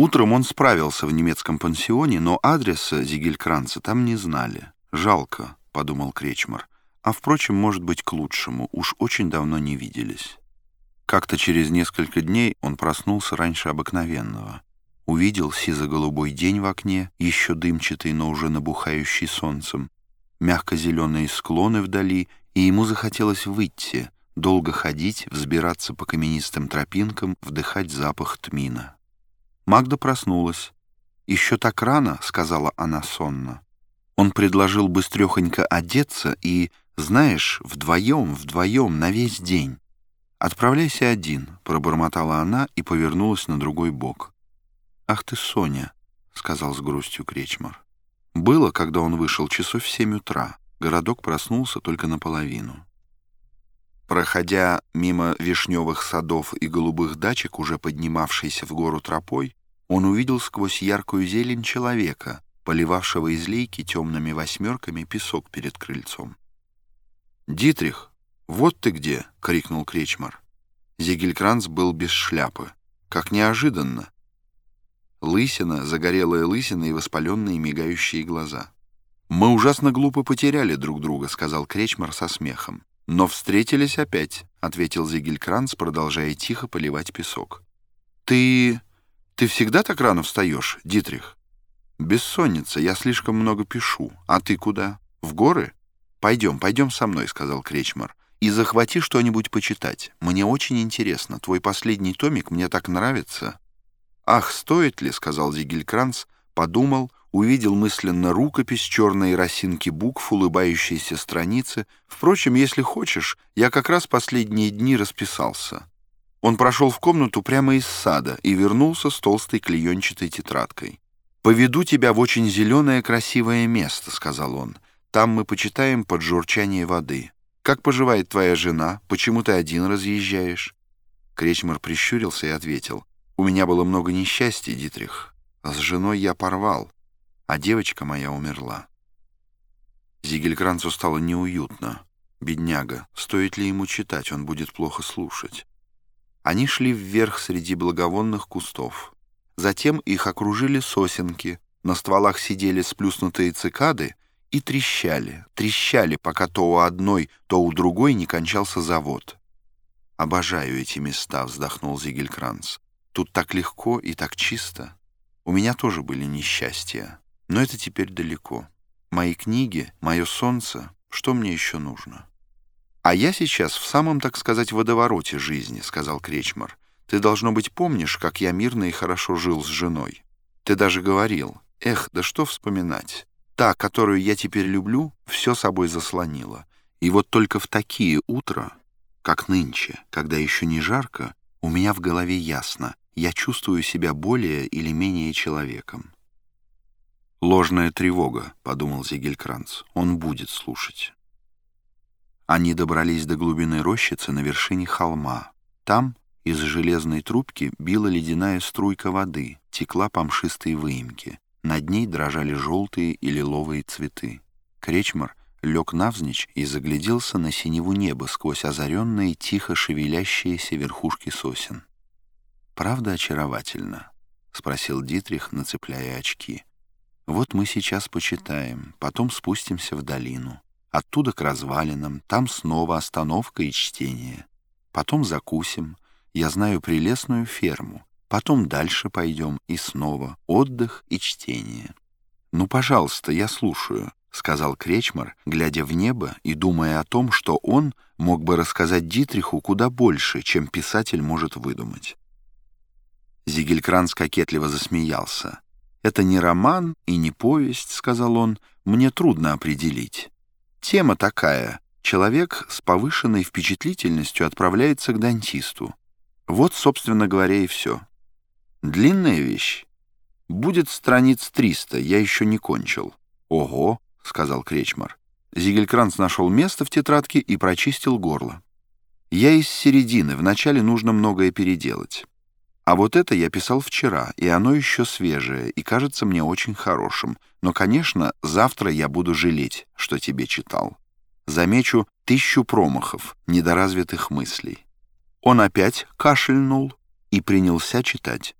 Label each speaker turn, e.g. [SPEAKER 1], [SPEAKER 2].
[SPEAKER 1] Утром он справился в немецком пансионе, но адреса Зигелькранца там не знали. «Жалко», — подумал Кречмар. «А, впрочем, может быть, к лучшему. Уж очень давно не виделись». Как-то через несколько дней он проснулся раньше обыкновенного. Увидел сизо-голубой день в окне, еще дымчатый, но уже набухающий солнцем, мягко-зеленые склоны вдали, и ему захотелось выйти, долго ходить, взбираться по каменистым тропинкам, вдыхать запах тмина. Магда проснулась. «Еще так рано», — сказала она сонно. Он предложил быстрехонько одеться и, знаешь, вдвоем, вдвоем, на весь день. «Отправляйся один», — пробормотала она и повернулась на другой бок. «Ах ты, Соня», — сказал с грустью Кречмар. Было, когда он вышел часов в семь утра. Городок проснулся только наполовину. Проходя мимо вишневых садов и голубых дачек, уже поднимавшейся в гору тропой, он увидел сквозь яркую зелень человека, поливавшего из лейки темными восьмерками песок перед крыльцом. «Дитрих, вот ты где!» — крикнул Кречмар. Зигелькранц был без шляпы. Как неожиданно! Лысина, загорелая лысина и воспаленные мигающие глаза. «Мы ужасно глупо потеряли друг друга», — сказал Кречмар со смехом. «Но встретились опять», — ответил Зигелькранц, продолжая тихо поливать песок. «Ты...» «Ты всегда так рано встаешь, Дитрих?» «Бессонница, я слишком много пишу. А ты куда? В горы?» «Пойдем, пойдем со мной», — сказал Кречмар. «И захвати что-нибудь почитать. Мне очень интересно. Твой последний томик мне так нравится». «Ах, стоит ли?» — сказал Зигелькранц, подумал, увидел мысленно рукопись черной росинки букв, улыбающиеся страницы. «Впрочем, если хочешь, я как раз последние дни расписался». Он прошел в комнату прямо из сада и вернулся с толстой клеенчатой тетрадкой. «Поведу тебя в очень зеленое красивое место», — сказал он. «Там мы почитаем под журчание воды. Как поживает твоя жена? Почему ты один разъезжаешь?» Кречмар прищурился и ответил. «У меня было много несчастий, Дитрих. С женой я порвал, а девочка моя умерла». Зигелькранцу стало неуютно. Бедняга, стоит ли ему читать, он будет плохо слушать. Они шли вверх среди благовонных кустов. Затем их окружили сосенки, на стволах сидели сплюснутые цикады и трещали, трещали, пока то у одной, то у другой не кончался завод. «Обожаю эти места», — вздохнул Зигелькранц. «Тут так легко и так чисто. У меня тоже были несчастья, но это теперь далеко. Мои книги, мое солнце, что мне еще нужно?» «А я сейчас в самом, так сказать, водовороте жизни», — сказал Кречмар. «Ты, должно быть, помнишь, как я мирно и хорошо жил с женой. Ты даже говорил, эх, да что вспоминать. Та, которую я теперь люблю, все собой заслонила. И вот только в такие утра, как нынче, когда еще не жарко, у меня в голове ясно, я чувствую себя более или менее человеком». «Ложная тревога», — подумал Зигелькранц. «Он будет слушать». Они добрались до глубины рощицы на вершине холма. Там из железной трубки била ледяная струйка воды, текла по мшистой выемке. Над ней дрожали желтые и лиловые цветы. Кречмар лег навзничь и загляделся на синеву неба сквозь озаренные, тихо шевелящиеся верхушки сосен. «Правда очаровательно?» — спросил Дитрих, нацепляя очки. «Вот мы сейчас почитаем, потом спустимся в долину. Оттуда к развалинам, там снова остановка и чтение. Потом закусим. Я знаю прелестную ферму. Потом дальше пойдем и снова отдых и чтение. «Ну, пожалуйста, я слушаю», — сказал Кречмар, глядя в небо и думая о том, что он мог бы рассказать Дитриху куда больше, чем писатель может выдумать. Зигелькранц кокетливо засмеялся. «Это не роман и не повесть», — сказал он, — «мне трудно определить». Тема такая. Человек с повышенной впечатлительностью отправляется к дантисту. Вот, собственно говоря, и все. Длинная вещь. Будет страниц 300, я еще не кончил. Ого, сказал Кречмар. Зигелькранц нашел место в тетрадке и прочистил горло. Я из середины, вначале нужно многое переделать. А вот это я писал вчера, и оно еще свежее, и кажется мне очень хорошим. Но, конечно, завтра я буду жалеть, что тебе читал. Замечу тысячу промахов, недоразвитых мыслей. Он опять кашельнул и принялся читать.